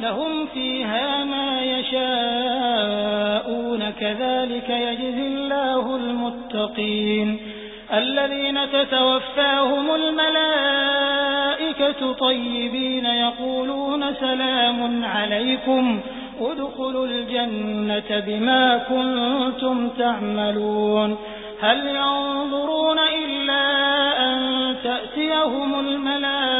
لهم فيها ما يشاءون كذلك يجزي الله المتقين الذين تتوفاهم الملائكة طيبين يقولون سلام عليكم ادخلوا الجنة بما كنتم تعملون هل ينظرون إلا أن تأتيهم الملائكة